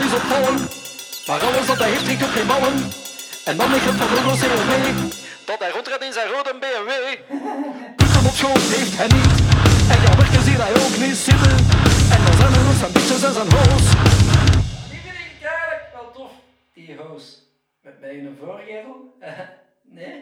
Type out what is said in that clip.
is. Maar alles dat hij heeft, trekt ook geen ballen. En dan ligt het van Rodos mee. dat hij rondredt in zijn rode BMW. Punten op heeft hij niet. En jouw werken zie hij ook niet zitten. En dan zijn er nog zijn bitches en zijn hoos. Iedereen kijk wel tof, die hoos. Met mij in een voorgevel? nee?